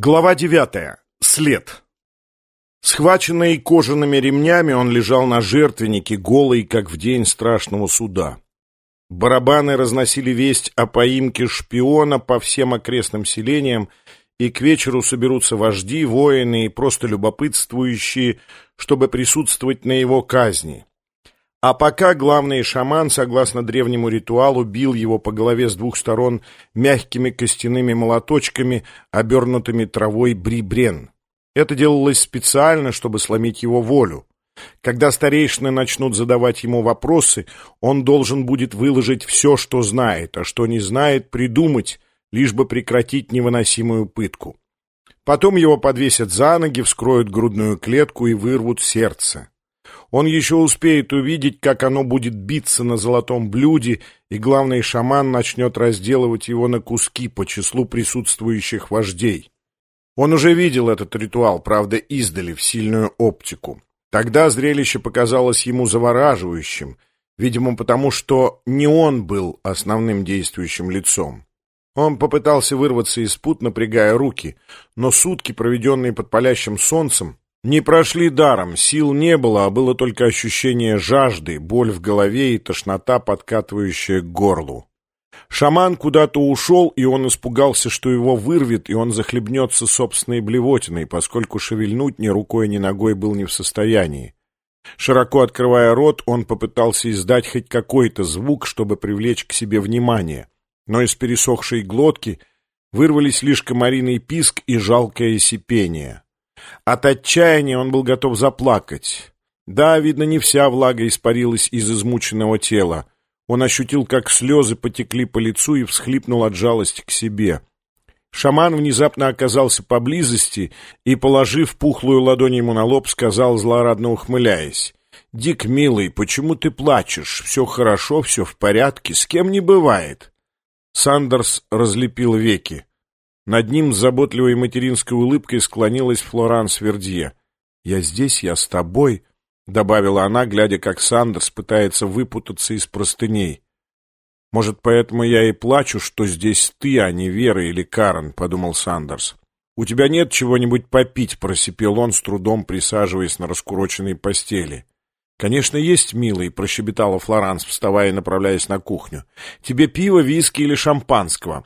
Глава девятая. След. Схваченный кожаными ремнями, он лежал на жертвеннике, голый, как в день страшного суда. Барабаны разносили весть о поимке шпиона по всем окрестным селениям, и к вечеру соберутся вожди, воины и просто любопытствующие, чтобы присутствовать на его казни. А пока главный шаман, согласно древнему ритуалу, бил его по голове с двух сторон мягкими костяными молоточками, обернутыми травой брибрен. Это делалось специально, чтобы сломить его волю. Когда старейшины начнут задавать ему вопросы, он должен будет выложить все, что знает, а что не знает, придумать, лишь бы прекратить невыносимую пытку. Потом его подвесят за ноги, вскроют грудную клетку и вырвут сердце. Он еще успеет увидеть, как оно будет биться на золотом блюде, и главный шаман начнет разделывать его на куски по числу присутствующих вождей. Он уже видел этот ритуал, правда, издали, в сильную оптику. Тогда зрелище показалось ему завораживающим, видимо, потому что не он был основным действующим лицом. Он попытался вырваться из пут, напрягая руки, но сутки, проведенные под палящим солнцем, не прошли даром, сил не было, а было только ощущение жажды, боль в голове и тошнота, подкатывающая к горлу. Шаман куда-то ушел, и он испугался, что его вырвет, и он захлебнется собственной блевотиной, поскольку шевельнуть ни рукой, ни ногой был не в состоянии. Широко открывая рот, он попытался издать хоть какой-то звук, чтобы привлечь к себе внимание, но из пересохшей глотки вырвались лишь комариный писк и жалкое сипение. От отчаяния он был готов заплакать. Да, видно, не вся влага испарилась из измученного тела. Он ощутил, как слезы потекли по лицу и всхлипнул от жалости к себе. Шаман внезапно оказался поблизости и, положив пухлую ладонь ему на лоб, сказал, злорадно ухмыляясь, «Дик, милый, почему ты плачешь? Все хорошо, все в порядке, с кем не бывает». Сандерс разлепил веки. Над ним с заботливой материнской улыбкой склонилась Флоранс Вердье. «Я здесь, я с тобой», — добавила она, глядя, как Сандерс пытается выпутаться из простыней. «Может, поэтому я и плачу, что здесь ты, а не Вера или Карен», — подумал Сандерс. «У тебя нет чего-нибудь попить?» — просипел он, с трудом присаживаясь на раскуроченной постели. «Конечно, есть, милый», — прощебетала Флоранс, вставая и направляясь на кухню. «Тебе пиво, виски или шампанского?»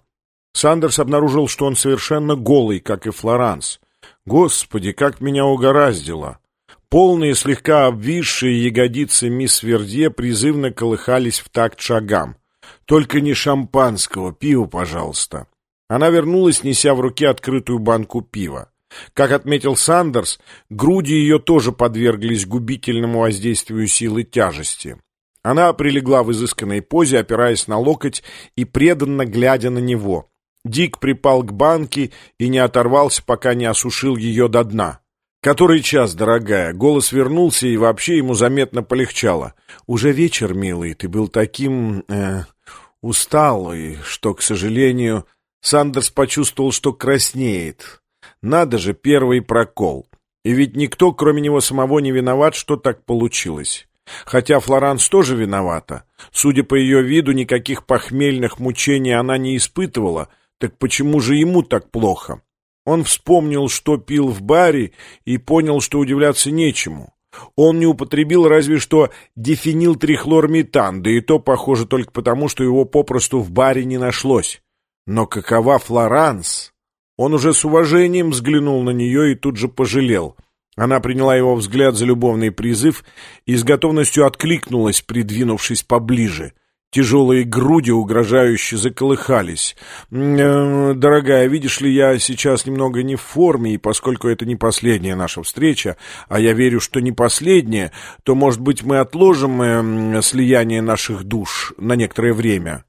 Сандерс обнаружил, что он совершенно голый, как и Флоранс. Господи, как меня угораздило! Полные, слегка обвисшие ягодицы мисс Вердье призывно колыхались в такт шагам. «Только не шампанского, пива, пожалуйста». Она вернулась, неся в руке открытую банку пива. Как отметил Сандерс, груди ее тоже подверглись губительному воздействию силы тяжести. Она прилегла в изысканной позе, опираясь на локоть и преданно глядя на него. Дик припал к банке и не оторвался, пока не осушил ее до дна. «Который час, дорогая?» Голос вернулся, и вообще ему заметно полегчало. «Уже вечер, милый, ты был таким... Э, усталый, что, к сожалению...» Сандерс почувствовал, что краснеет. «Надо же, первый прокол. И ведь никто, кроме него самого, не виноват, что так получилось». Хотя Флоранс тоже виновата. Судя по ее виду, никаких похмельных мучений она не испытывала — так почему же ему так плохо? Он вспомнил, что пил в баре, и понял, что удивляться нечему. Он не употребил разве что дифенилтрихлорметан, да и то, похоже, только потому, что его попросту в баре не нашлось. Но какова Флоранс? Он уже с уважением взглянул на нее и тут же пожалел. Она приняла его взгляд за любовный призыв и с готовностью откликнулась, придвинувшись поближе. Тяжелые груди угрожающе заколыхались. «Э, «Дорогая, видишь ли, я сейчас немного не в форме, и поскольку это не последняя наша встреча, а я верю, что не последняя, то, может быть, мы отложим э, слияние наших душ на некоторое время».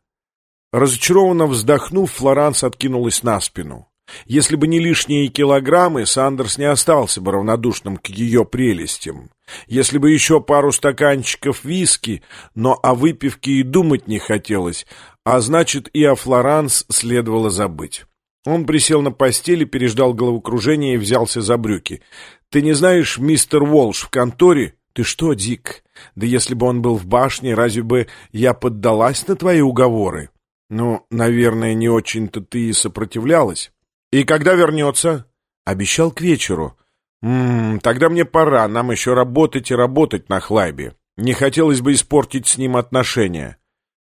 Разочарованно вздохнув, Флоранс откинулась на спину. Если бы не лишние килограммы, Сандерс не остался бы равнодушным к ее прелестям. Если бы еще пару стаканчиков виски, но о выпивке и думать не хотелось, а значит и о Флоранс следовало забыть. Он присел на постели, переждал головокружение и взялся за брюки. «Ты не знаешь, мистер Уолш в конторе?» «Ты что, Дик? Да если бы он был в башне, разве бы я поддалась на твои уговоры?» «Ну, наверное, не очень-то ты и сопротивлялась». «И когда вернется?» Обещал к вечеру. «Ммм, тогда мне пора, нам еще работать и работать на Хлайбе. Не хотелось бы испортить с ним отношения».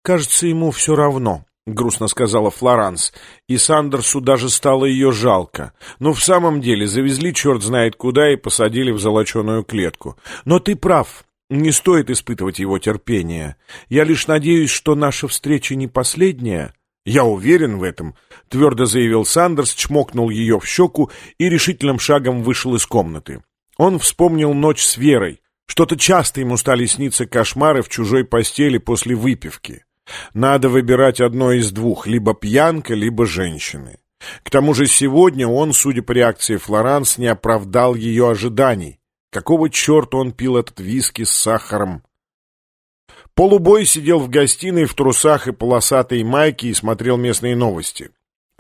«Кажется, ему все равно», — грустно сказала Флоранс, и Сандерсу даже стало ее жалко. Но в самом деле завезли черт знает куда и посадили в золоченую клетку. Но ты прав, не стоит испытывать его терпение. Я лишь надеюсь, что наша встреча не последняя. «Я уверен в этом», — твердо заявил Сандерс, чмокнул ее в щеку и решительным шагом вышел из комнаты. Он вспомнил ночь с Верой. Что-то часто ему стали сниться кошмары в чужой постели после выпивки. Надо выбирать одно из двух, либо пьянка, либо женщины. К тому же сегодня он, судя по реакции Флоранс, не оправдал ее ожиданий. Какого черта он пил этот виски с сахаром? Полубой сидел в гостиной в трусах и полосатой майке и смотрел местные новости.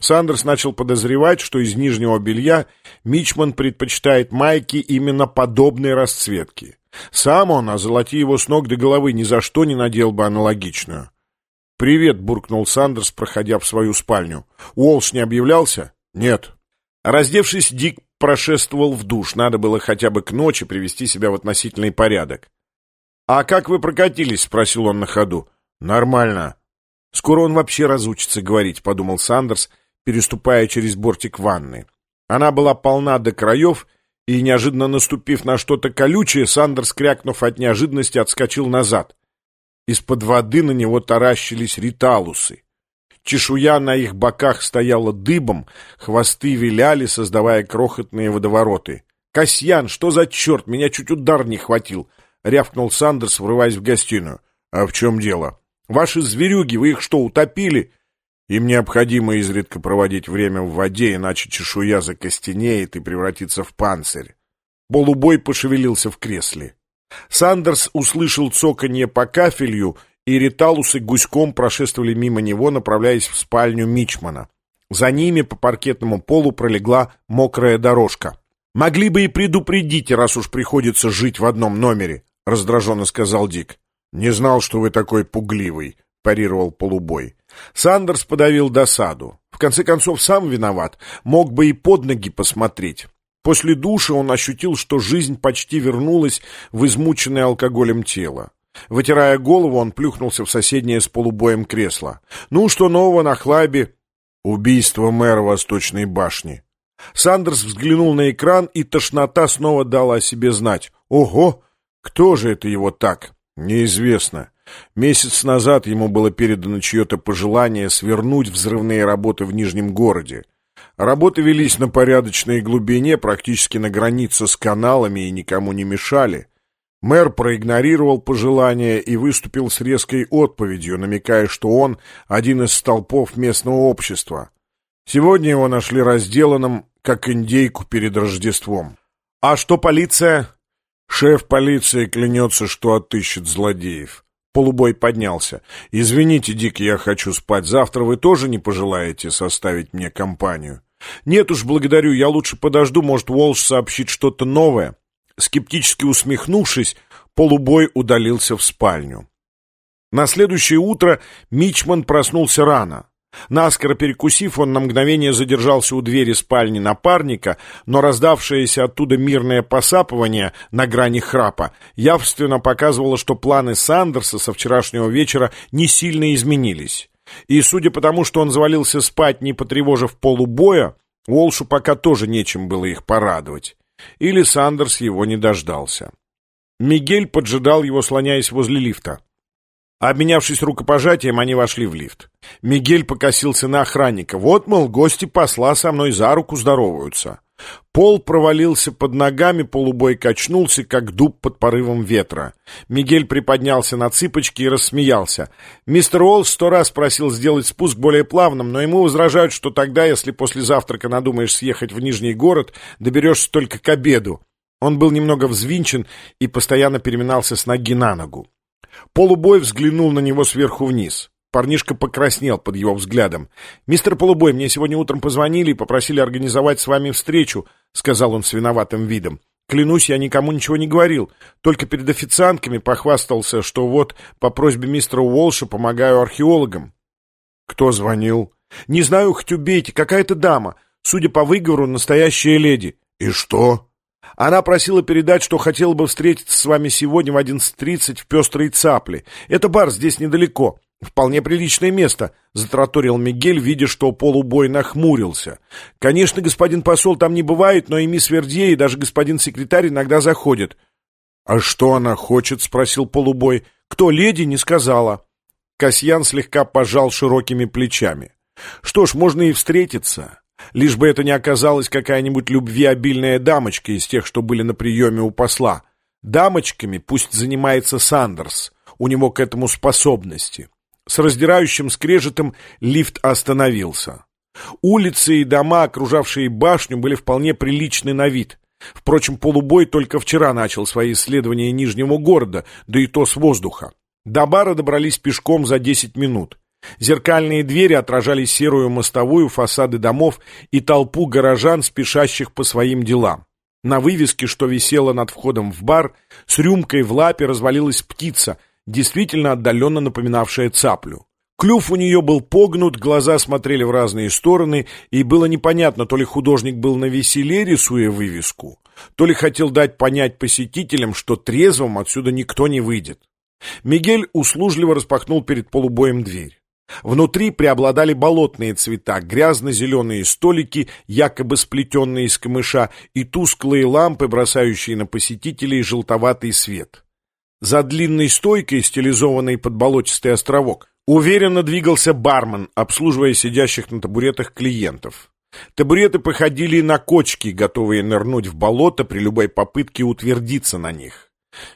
Сандерс начал подозревать, что из нижнего белья Мичман предпочитает майки именно подобной расцветки. Сам он, а золоти его с ног до головы, ни за что не надел бы аналогичную. «Привет», — буркнул Сандерс, проходя в свою спальню. «Уолш не объявлялся?» «Нет». Раздевшись, Дик прошествовал в душ. Надо было хотя бы к ночи привести себя в относительный порядок. «А как вы прокатились?» — спросил он на ходу. «Нормально». «Скоро он вообще разучится говорить», — подумал Сандерс, переступая через бортик ванны. Она была полна до краев, и, неожиданно наступив на что-то колючее, Сандерс, крякнув от неожиданности, отскочил назад. Из-под воды на него таращились риталусы. Чешуя на их боках стояла дыбом, хвосты виляли, создавая крохотные водовороты. «Касьян, что за черт? Меня чуть удар не хватил!» — рявкнул Сандерс, врываясь в гостиную. «А в чем дело?» «Ваши зверюги, вы их что, утопили?» «Им необходимо изредка проводить время в воде, иначе чешуя закостенеет и превратится в панцирь». Полубой пошевелился в кресле. Сандерс услышал цоканье по кафелью, и риталусы гуськом прошествовали мимо него, направляясь в спальню Мичмана. За ними по паркетному полу пролегла мокрая дорожка. «Могли бы и предупредить, раз уж приходится жить в одном номере», — раздраженно сказал Дик. «Не знал, что вы такой пугливый», — парировал полубой. Сандерс подавил досаду. В конце концов, сам виноват. Мог бы и под ноги посмотреть. После душа он ощутил, что жизнь почти вернулась в измученное алкоголем тело. Вытирая голову, он плюхнулся в соседнее с полубоем кресло. «Ну, что нового на хлабе?» «Убийство мэра Восточной башни». Сандерс взглянул на экран, и тошнота снова дала о себе знать. «Ого! Кто же это его так?» «Неизвестно. Месяц назад ему было передано чье-то пожелание свернуть взрывные работы в Нижнем городе. Работы велись на порядочной глубине, практически на границе с каналами и никому не мешали. Мэр проигнорировал пожелание и выступил с резкой отповедью, намекая, что он один из столпов местного общества. Сегодня его нашли разделанным, как индейку перед Рождеством. «А что полиция?» «Шеф полиции клянется, что отыщет злодеев». Полубой поднялся. «Извините, Дик, я хочу спать. Завтра вы тоже не пожелаете составить мне компанию?» «Нет уж, благодарю. Я лучше подожду. Может, Уолш сообщит что-то новое». Скептически усмехнувшись, полубой удалился в спальню. На следующее утро Мичман проснулся рано. Наскоро перекусив, он на мгновение задержался у двери спальни напарника, но раздавшееся оттуда мирное посапывание на грани храпа явственно показывало, что планы Сандерса со вчерашнего вечера не сильно изменились. И судя по тому, что он завалился спать, не потревожив полубоя, Уолшу пока тоже нечем было их порадовать. Или Сандерс его не дождался. Мигель поджидал его, слоняясь возле лифта. Обменявшись рукопожатием, они вошли в лифт. Мигель покосился на охранника. Вот, мол, гости посла со мной за руку здороваются. Пол провалился под ногами, полубой качнулся, как дуб под порывом ветра. Мигель приподнялся на цыпочки и рассмеялся. Мистер Уолл сто раз просил сделать спуск более плавным, но ему возражают, что тогда, если после завтрака надумаешь съехать в Нижний город, доберешься только к обеду. Он был немного взвинчен и постоянно переминался с ноги на ногу. Полубой взглянул на него сверху вниз. Парнишка покраснел под его взглядом. «Мистер Полубой, мне сегодня утром позвонили и попросили организовать с вами встречу», — сказал он с виноватым видом. «Клянусь, я никому ничего не говорил. Только перед официантками похвастался, что вот по просьбе мистера Уолша помогаю археологам». «Кто звонил?» «Не знаю, хоть убейте, какая-то дама. Судя по выговору, настоящая леди. И что? Она просила передать, что хотела бы встретиться с вами сегодня в 11.30 в «Пестрой цапле». Это бар здесь недалеко. «Вполне приличное место», — затраторил Мигель, видя, что полубой нахмурился. «Конечно, господин посол там не бывает, но и мисс Вердье, и даже господин секретарь иногда заходят». «А что она хочет?» — спросил полубой. «Кто леди, не сказала». Касьян слегка пожал широкими плечами. «Что ж, можно и встретиться. Лишь бы это не оказалась какая-нибудь любвеобильная дамочка из тех, что были на приеме у посла. Дамочками пусть занимается Сандерс, у него к этому способности». С раздирающим скрежетом лифт остановился. Улицы и дома, окружавшие башню, были вполне приличны на вид. Впрочем, полубой только вчера начал свои исследования Нижнего города, да и то с воздуха. До бара добрались пешком за 10 минут. Зеркальные двери отражали серую мостовую, фасады домов и толпу горожан, спешащих по своим делам. На вывеске, что висела над входом в бар, с рюмкой в лапе развалилась птица — действительно отдаленно напоминавшая цаплю. Клюв у нее был погнут, глаза смотрели в разные стороны, и было непонятно, то ли художник был на веселе, рисуя вывеску, то ли хотел дать понять посетителям, что трезвым отсюда никто не выйдет. Мигель услужливо распахнул перед полубоем дверь. Внутри преобладали болотные цвета, грязно-зеленые столики, якобы сплетенные из камыша, и тусклые лампы, бросающие на посетителей желтоватый свет. За длинной стойкой, стилизованной под болотистый островок, уверенно двигался бармен, обслуживая сидящих на табуретах клиентов. Табуреты походили на кочки, готовые нырнуть в болото при любой попытке утвердиться на них.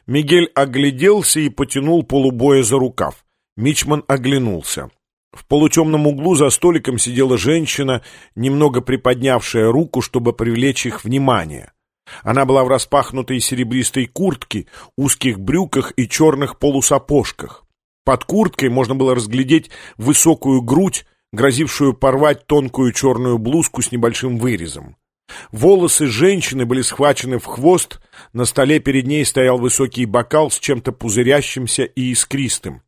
Мигель огляделся и потянул полубоя за рукав. Мичман оглянулся. В полутемном углу за столиком сидела женщина, немного приподнявшая руку, чтобы привлечь их внимание. Она была в распахнутой серебристой куртке, узких брюках и черных полусапожках. Под курткой можно было разглядеть высокую грудь, грозившую порвать тонкую черную блузку с небольшим вырезом. Волосы женщины были схвачены в хвост, на столе перед ней стоял высокий бокал с чем-то пузырящимся и искристым.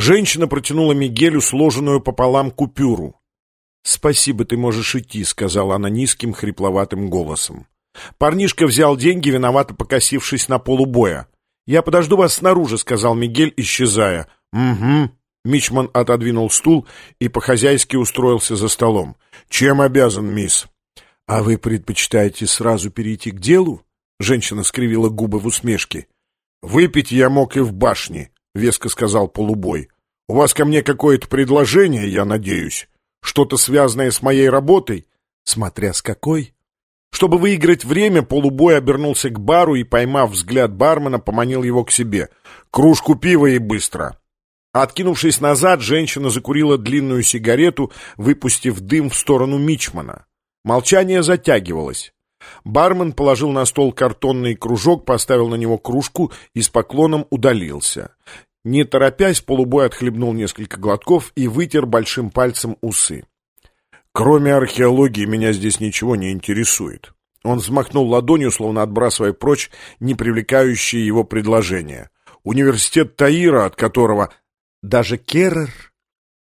Женщина протянула Мигелю сложенную пополам купюру. «Спасибо, ты можешь идти», — сказала она низким хрипловатым голосом. Парнишка взял деньги, виновато покосившись на полубоя. «Я подожду вас снаружи», — сказал Мигель, исчезая. «Угу». Мичман отодвинул стул и по-хозяйски устроился за столом. «Чем обязан, мисс?» «А вы предпочитаете сразу перейти к делу?» Женщина скривила губы в усмешке. «Выпить я мог и в башне», — веско сказал полубой. «У вас ко мне какое-то предложение, я надеюсь? Что-то связанное с моей работой?» «Смотря с какой», чтобы выиграть время, полубой обернулся к бару и, поймав взгляд бармена, поманил его к себе. «Кружку пива и быстро!» Откинувшись назад, женщина закурила длинную сигарету, выпустив дым в сторону Мичмана. Молчание затягивалось. Бармен положил на стол картонный кружок, поставил на него кружку и с поклоном удалился. Не торопясь, полубой отхлебнул несколько глотков и вытер большим пальцем усы. Кроме археологии меня здесь ничего не интересует. Он взмахнул ладонью, словно отбрасывая прочь не привлекающие его предложения. Университет Таира, от которого даже Керрер